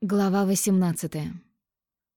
Глава 18.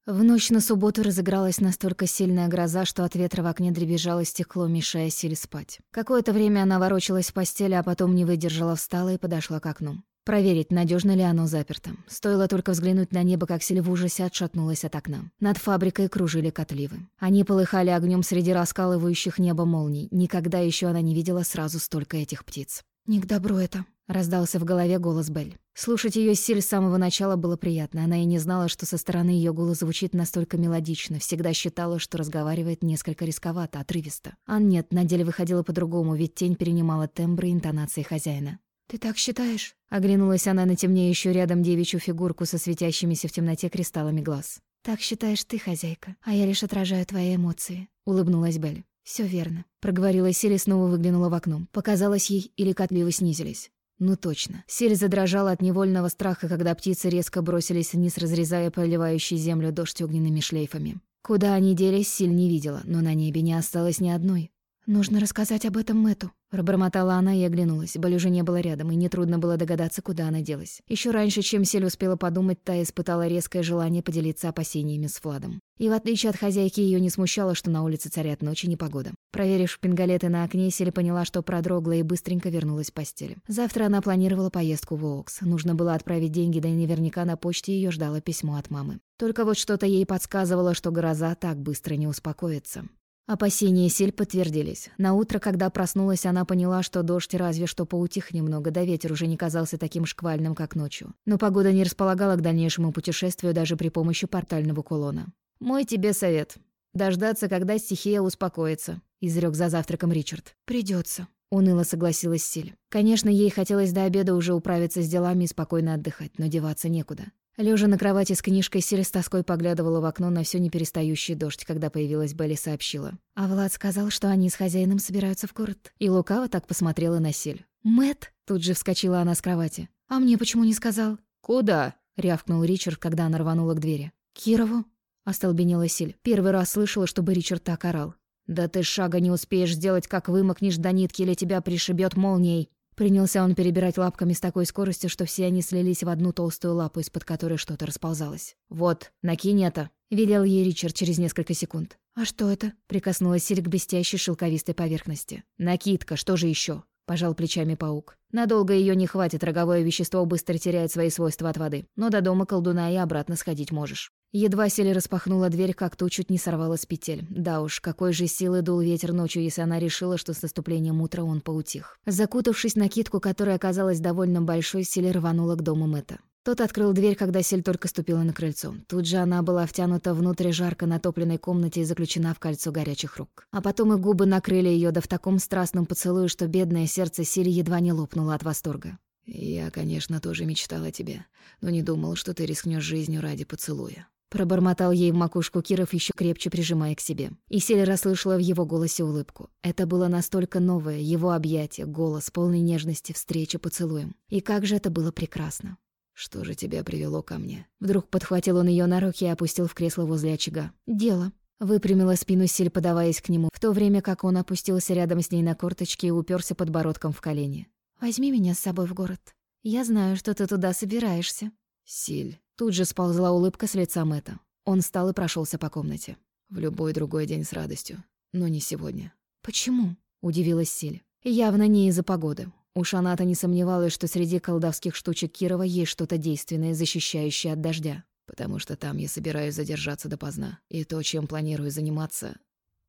В ночь на субботу разыгралась настолько сильная гроза, что от ветра в окне дребезжало стекло, мешая Силе спать. Какое-то время она ворочалась в постели, а потом не выдержала, встала и подошла к окну. Проверить, надежно ли оно заперто. Стоило только взглянуть на небо, как Силь в ужасе отшатнулась от окна. Над фабрикой кружили котливы. Они полыхали огнем среди раскалывающих небо молний. Никогда еще она не видела сразу столько этих птиц. «Не к добру это», — раздался в голове голос Белль. Слушать ее Силь с самого начала было приятно. Она и не знала, что со стороны ее голос звучит настолько мелодично. Всегда считала, что разговаривает несколько рисковато, отрывисто. А нет, на деле выходила по-другому, ведь тень перенимала тембры и интонации хозяина. «Ты так считаешь?» Оглянулась она на темнеющую рядом девичью фигурку со светящимися в темноте кристаллами глаз. «Так считаешь ты, хозяйка, а я лишь отражаю твои эмоции», — улыбнулась Белль. Все верно», — проговорила Силь и снова выглянула в окно. Показалось ей, или котливы снизились. Ну точно. Силь задрожала от невольного страха, когда птицы резко бросились вниз, разрезая поливающий землю дождь огненными шлейфами. Куда они делись, Силь не видела, но на небе не осталось ни одной. «Нужно рассказать об этом Мэту», — пробормотала она и оглянулась. Боль уже не было рядом, и нетрудно было догадаться, куда она делась. Еще раньше, чем Сель успела подумать, та испытала резкое желание поделиться опасениями с Владом. И в отличие от хозяйки, ее не смущало, что на улице царят ночи непогода. Проверив шпингалеты на окне, Сель поняла, что продрогла и быстренько вернулась в постель. Завтра она планировала поездку в Оукс. Нужно было отправить деньги, да и наверняка на почте ее ждало письмо от мамы. Только вот что-то ей подсказывало, что гроза так быстро не успокоится. Опасения Силь подтвердились. На утро, когда проснулась, она поняла, что дождь разве что поутих немного, да ветер уже не казался таким шквальным, как ночью. Но погода не располагала к дальнейшему путешествию даже при помощи портального кулона. «Мой тебе совет. Дождаться, когда стихия успокоится», — изрек за завтраком Ричард. Придется. Уныло согласилась Силь. Конечно, ей хотелось до обеда уже управиться с делами и спокойно отдыхать, но деваться некуда. Лежа на кровати с книжкой, Силя с тоской поглядывала в окно на все неперестающий дождь, когда появилась Белли сообщила. А Влад сказал, что они с хозяином собираются в город. И лукаво так посмотрела на Силь. Мэт? Тут же вскочила она с кровати. «А мне почему не сказал?» «Куда?» — рявкнул Ричард, когда она рванула к двери. «Кирову?» — остолбенела Силь. Первый раз слышала, чтобы Ричард так орал. «Да ты шага не успеешь сделать, как вымокнешь до нитки, или тебя пришибет молнией!» Принялся он перебирать лапками с такой скоростью, что все они слились в одну толстую лапу, из-под которой что-то расползалось. «Вот, накинь это!» — велел ей Ричард через несколько секунд. «А что это?» — прикоснулась Силь к блестящей шелковистой поверхности. «Накидка, что же еще? пожал плечами паук. «Надолго ее не хватит, роговое вещество быстро теряет свои свойства от воды. Но до дома колдуна и обратно сходить можешь». Едва Селя распахнула дверь, как ту чуть не сорвала с петель. Да уж, какой же силы дул ветер ночью, если она решила, что с наступлением утра он поутих. Закутавшись на китку, которая оказалась довольно большой, Селя рванула к дому Мэтта. Тот открыл дверь, когда Сель только ступила на крыльцо. Тут же она была втянута внутрь жарко натопленной комнате и заключена в кольцо горячих рук. А потом и губы накрыли ее да в таком страстном поцелуе, что бедное сердце Силь едва не лопнуло от восторга. «Я, конечно, тоже мечтала о тебе, но не думал, что ты рискнешь жизнью ради поцелуя». Пробормотал ей в макушку Киров, еще крепче прижимая к себе. И Сель расслышала в его голосе улыбку. Это было настолько новое, его объятие, голос, полный нежности, встреча поцелуем. И как же это было прекрасно. «Что же тебя привело ко мне?» Вдруг подхватил он ее на руки и опустил в кресло возле очага. «Дело». Выпрямила спину Силь, подаваясь к нему, в то время как он опустился рядом с ней на корточки и уперся подбородком в колени. «Возьми меня с собой в город. Я знаю, что ты туда собираешься». «Силь». Тут же сползла улыбка с лица Мэтта. Он встал и прошелся по комнате. «В любой другой день с радостью, но не сегодня». «Почему?» — удивилась Силь. «Явно не из-за погоды. Уж она-то не сомневалась, что среди колдовских штучек Кирова есть что-то действенное, защищающее от дождя. Потому что там я собираюсь задержаться допоздна. И то, чем планирую заниматься...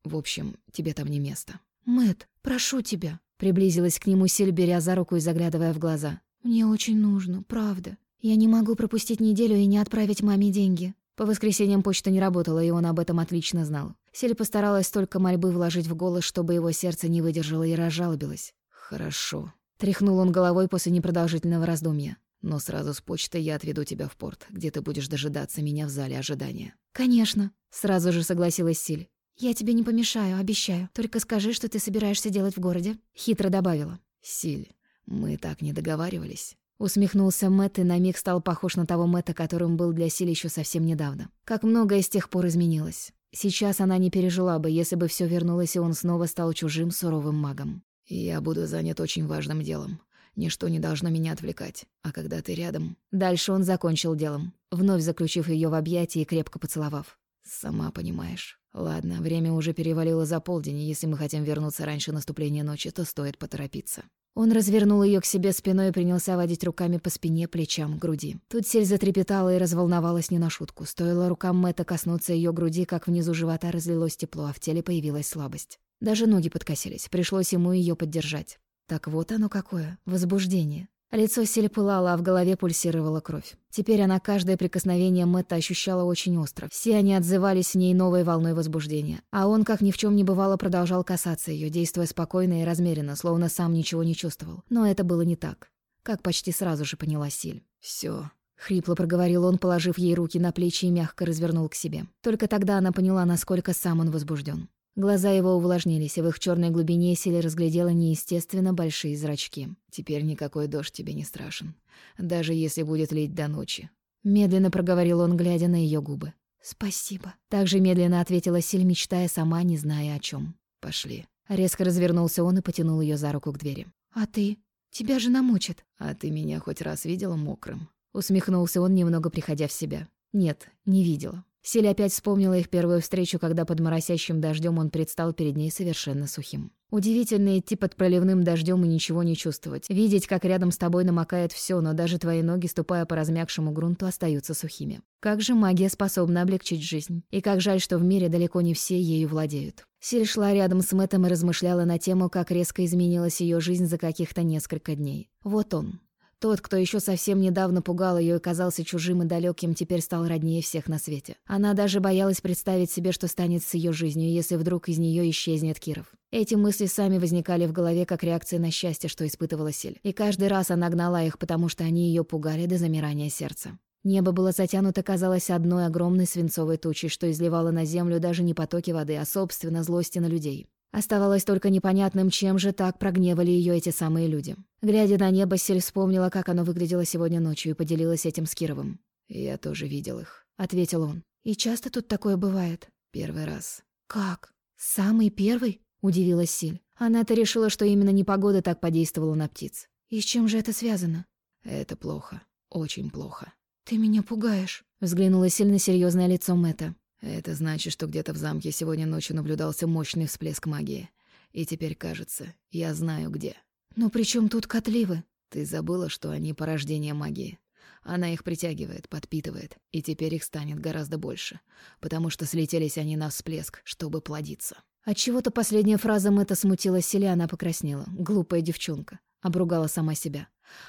В общем, тебе там не место. Мэт, прошу тебя. Приблизилась к нему Силь, беря за руку и заглядывая в глаза. «Мне очень нужно, правда. Я не могу пропустить неделю и не отправить маме деньги». По воскресеньям почта не работала, и он об этом отлично знал. Силь постаралась только мольбы вложить в голос, чтобы его сердце не выдержало и разжалобилось. «Хорошо», Тряхнул он головой после непродолжительного раздумья. «Но сразу с почты я отведу тебя в порт, где ты будешь дожидаться меня в зале ожидания». «Конечно», — сразу же согласилась Силь. «Я тебе не помешаю, обещаю. Только скажи, что ты собираешься делать в городе», — хитро добавила. «Силь, мы так не договаривались». Усмехнулся Мэтт и на миг стал похож на того Мэтта, которым был для Силь еще совсем недавно. Как многое с тех пор изменилось. Сейчас она не пережила бы, если бы все вернулось, и он снова стал чужим суровым магом. «Я буду занят очень важным делом. Ничто не должно меня отвлекать. А когда ты рядом... Дальше он закончил делом, вновь заключив ее в объятия и крепко поцеловав. Сама понимаешь. Ладно, время уже перевалило за полдень, и если мы хотим вернуться раньше наступления ночи, то стоит поторопиться. Он развернул ее к себе спиной и принялся водить руками по спине, плечам, груди. Тут сель затрепетала и разволновалась не на шутку. Стоило рукам Мэтта коснуться ее груди, как внизу живота разлилось тепло, а в теле появилась слабость. Даже ноги подкосились, пришлось ему ее поддержать. Так вот оно какое, возбуждение. Лицо Сели пылало, а в голове пульсировала кровь. Теперь она каждое прикосновение Мэтта ощущала очень остро. Все они отзывались в ней новой волной возбуждения. А он, как ни в чем не бывало, продолжал касаться ее, действуя спокойно и размеренно, словно сам ничего не чувствовал. Но это было не так. Как почти сразу же поняла Силь. Все, Хрипло проговорил он, положив ей руки на плечи и мягко развернул к себе. Только тогда она поняла, насколько сам он возбужден. Глаза его увлажнились, и в их черной глубине Сили разглядела неестественно большие зрачки. «Теперь никакой дождь тебе не страшен, даже если будет лить до ночи». Медленно проговорил он, глядя на ее губы. «Спасибо». Также медленно ответила Силь, мечтая сама, не зная о чем. «Пошли». Резко развернулся он и потянул ее за руку к двери. «А ты? Тебя же намочат». «А ты меня хоть раз видела мокрым?» Усмехнулся он, немного приходя в себя. «Нет, не видела». Силя опять вспомнила их первую встречу, когда под моросящим дождем он предстал перед ней совершенно сухим. Удивительно идти под проливным дождем и ничего не чувствовать. Видеть, как рядом с тобой намокает все, но даже твои ноги, ступая по размягшему грунту, остаются сухими. Как же магия способна облегчить жизнь. И как жаль, что в мире далеко не все ею владеют. Силь шла рядом с Мэттом и размышляла на тему, как резко изменилась ее жизнь за каких-то несколько дней. Вот он, тот, кто еще совсем недавно пугал ее и казался чужим и далеким, теперь стал роднее всех на свете. Она даже боялась представить себе, что станет с ее жизнью, если вдруг из нее исчезнет Киров. Эти мысли сами возникали в голове как реакция на счастье, что испытывала Силь. И каждый раз она гнала их, потому что они ее пугали до замирания сердца. Небо было затянуто, казалось, одной огромной свинцовой тучей, что изливало на землю даже не потоки воды, а, собственно, злости на людей. Оставалось только непонятным, чем же так прогневали ее эти самые люди. Глядя на небо, Сель вспомнила, как оно выглядело сегодня ночью, и поделилась этим с Кировым. «Я тоже видел их», — ответил он. «И часто тут такое бывает?» «Первый раз». «Как? Самый первый?» — удивилась Силь. Она-то решила, что именно непогода так подействовала на птиц. «И с чем же это связано?» «Это плохо. Очень плохо». «Ты меня пугаешь», — взглянула сильно серьезное лицо Мэтта. Это значит, что где-то в замке сегодня ночью наблюдался мощный всплеск магии. И теперь кажется, я знаю где. Но при чем тут котливы? Ты забыла, что они порождение магии. Она их притягивает, подпитывает, и теперь их станет гораздо больше, потому что слетелись они на всплеск, чтобы плодиться. Отчего-то последняя фраза Мэтта смутила Селя, она покраснела. Глупая девчонка. Обругала сама себя.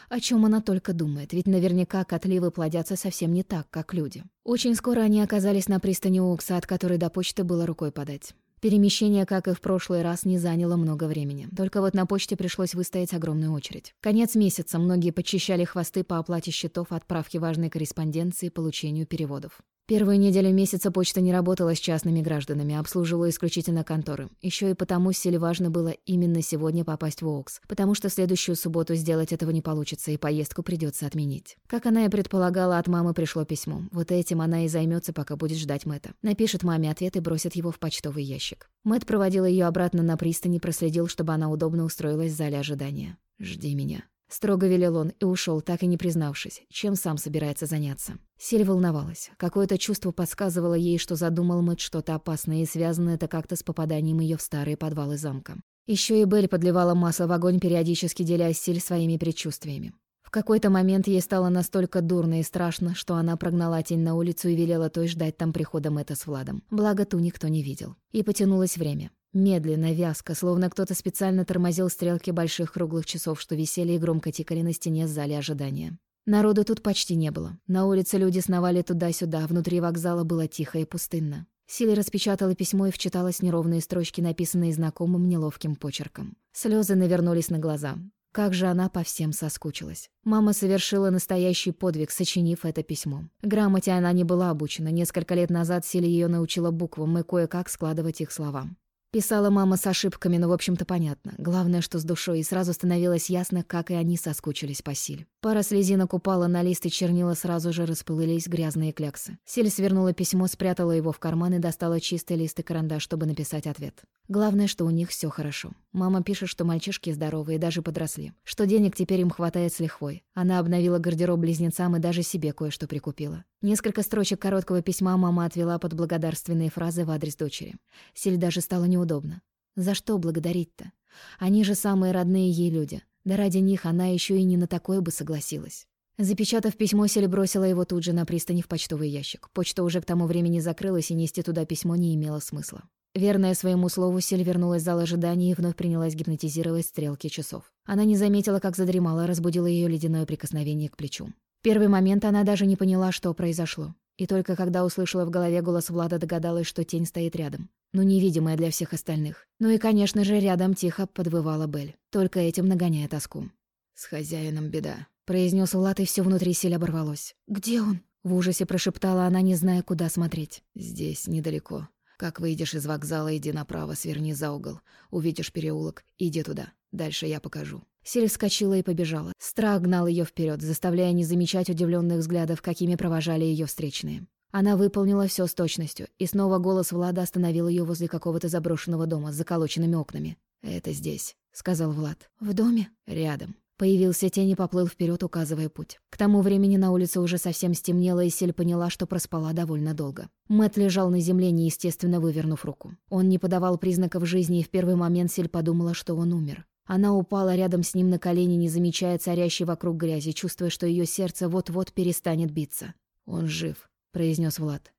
О чем она только думает, ведь наверняка котливы плодятся совсем не так, как люди. Очень скоро они оказались на пристани Укса, от которой до почты было рукой подать. Перемещение, как и в прошлый раз, не заняло много времени. Только вот на почте пришлось выстоять огромную очередь. Конец месяца, многие подчищали хвосты по оплате счетов, отправке важной корреспонденции, получению переводов. Первую неделю месяца почта не работала с частными гражданами, а обслуживала исключительно конторы. Еще и потому Силе важно было именно сегодня попасть в Оукс, потому что следующую субботу сделать этого не получится, и поездку придется отменить. Как она и предполагала, от мамы пришло письмо. Вот этим она и займется, пока будет ждать Мэтта. Напишет маме ответ и бросит его в почтовый ящик. Мэтт проводил ее обратно на пристань и проследил, чтобы она удобно устроилась в зале ожидания. «Жди меня», Строго велел он и ушел, так и не признавшись, чем сам собирается заняться. Силь волновалась. Какое-то чувство подсказывало ей, что задумал Мэтт что-то опасное, и связано это как-то с попаданием ее в старые подвалы замка. Еще и Белль подливала масло в огонь, периодически делясь Силь своими предчувствиями. В какой-то момент ей стало настолько дурно и страшно, что она прогнала тень на улицу и велела той ждать там прихода Мэтта с Владом. Благо, ту никто не видел. И потянулось время. Медленно, вязко, словно кто-то специально тормозил стрелки больших круглых часов, что висели и громко тикали на стене в зале ожидания. Народу тут почти не было. На улице люди сновали туда-сюда, внутри вокзала было тихо и пустынно. Силя распечатала письмо и вчиталась неровные строчки, написанные знакомым неловким почерком. Слезы навернулись на глаза. Как же она по всем соскучилась. Мама совершила настоящий подвиг, сочинив это письмо. Грамоте она не была обучена. Несколько лет назад Силя ее научила буквам и кое-как складывать их слова. Писала мама с ошибками, но, в общем-то, понятно. Главное, что с душой, и сразу становилось ясно, как и они соскучились по Силь. Пара слезинок упала на лист, и чернила сразу же расплылись грязные кляксы. Силь свернула письмо, спрятала его в карман и достала чистый лист и карандаш, чтобы написать ответ. Главное, что у них все хорошо. Мама пишет, что мальчишки здоровые, даже подросли. Что денег теперь им хватает с лихвой. Она обновила гардероб близнецам и даже себе кое-что прикупила. Несколько строчек короткого письма мама отвела под благодарственные фразы в адрес дочери. Силь даже стало неудобно. За что благодарить-то? Они же самые родные ей люди. Да ради них она еще и не на такое бы согласилась. Запечатав письмо, Сель бросила его тут же на пристани в почтовый ящик. Почта уже к тому времени закрылась, и нести туда письмо не имело смысла. Верная своему слову, Сель вернулась в зал ожидания и вновь принялась гипнотизировать стрелки часов. Она не заметила, как задремала, разбудила ее ледяное прикосновение к плечу первый момент она даже не поняла, что произошло. И только когда услышала в голове голос Влада, догадалась, что тень стоит рядом. но невидимая для всех остальных. Ну и, конечно же, рядом тихо подвывала Бель. Только этим нагоняя тоску. «С хозяином беда», — произнес Влад, и все внутри силь оборвалось. «Где он?» В ужасе прошептала она, не зная, куда смотреть. «Здесь, недалеко. Как выйдешь из вокзала, иди направо, сверни за угол. Увидишь переулок, иди туда. Дальше я покажу». Силь вскочила и побежала. Страх гнал ее вперед, заставляя не замечать удивленных взглядов, какими провожали ее встречные. Она выполнила все с точностью, и снова голос Влада остановил ее возле какого-то заброшенного дома с заколоченными окнами. «Это здесь», — сказал Влад. «В доме?» «Рядом». Появился тень и поплыл вперед, указывая путь. К тому времени на улице уже совсем стемнело, и Сель поняла, что проспала довольно долго. Мэт лежал на земле, неестественно вывернув руку. Он не подавал признаков жизни, и в первый момент Сель подумала, что он умер. Она упала рядом с ним на колени, не замечая царящей вокруг грязи, чувствуя, что ее сердце вот-вот перестанет биться. «Он жив», — произнес Влад.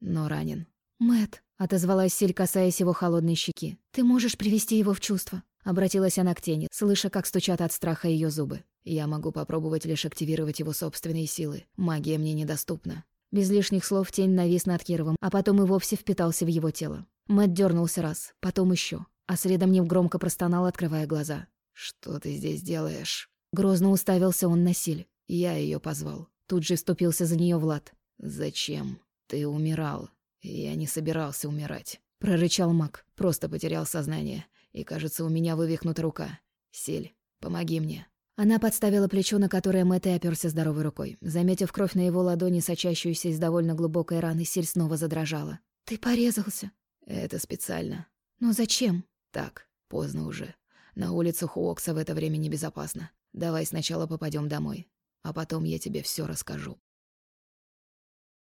«Но ранен». Мэт, отозвалась Силь, касаясь его холодной щеки. «Ты можешь привести его в чувство?» Обратилась она к тени, слыша, как стучат от страха ее зубы. «Я могу попробовать лишь активировать его собственные силы. Магия мне недоступна». Без лишних слов тень навис над Кировым, а потом и вовсе впитался в его тело. Мэт дернулся раз, потом еще. А следом Нев громко простонал, открывая глаза. «Что ты здесь делаешь?» Грозно уставился он на Силь. Я ее позвал. Тут же вступился за нее Влад. «Зачем? Ты умирал. Я не собирался умирать», — прорычал маг. «Просто потерял сознание. И, кажется, у меня вывихнута рука. Силь, помоги мне». Она подставила плечо, на которое Мэтт и оперся здоровой рукой. Заметив кровь на его ладони, сочащуюся из довольно глубокой раны, Силь снова задрожала. «Ты порезался?» «Это специально». «Но зачем?» Так, поздно уже. На улицу Хуокса в это время небезопасно. Давай сначала попадем домой, а потом я тебе все расскажу.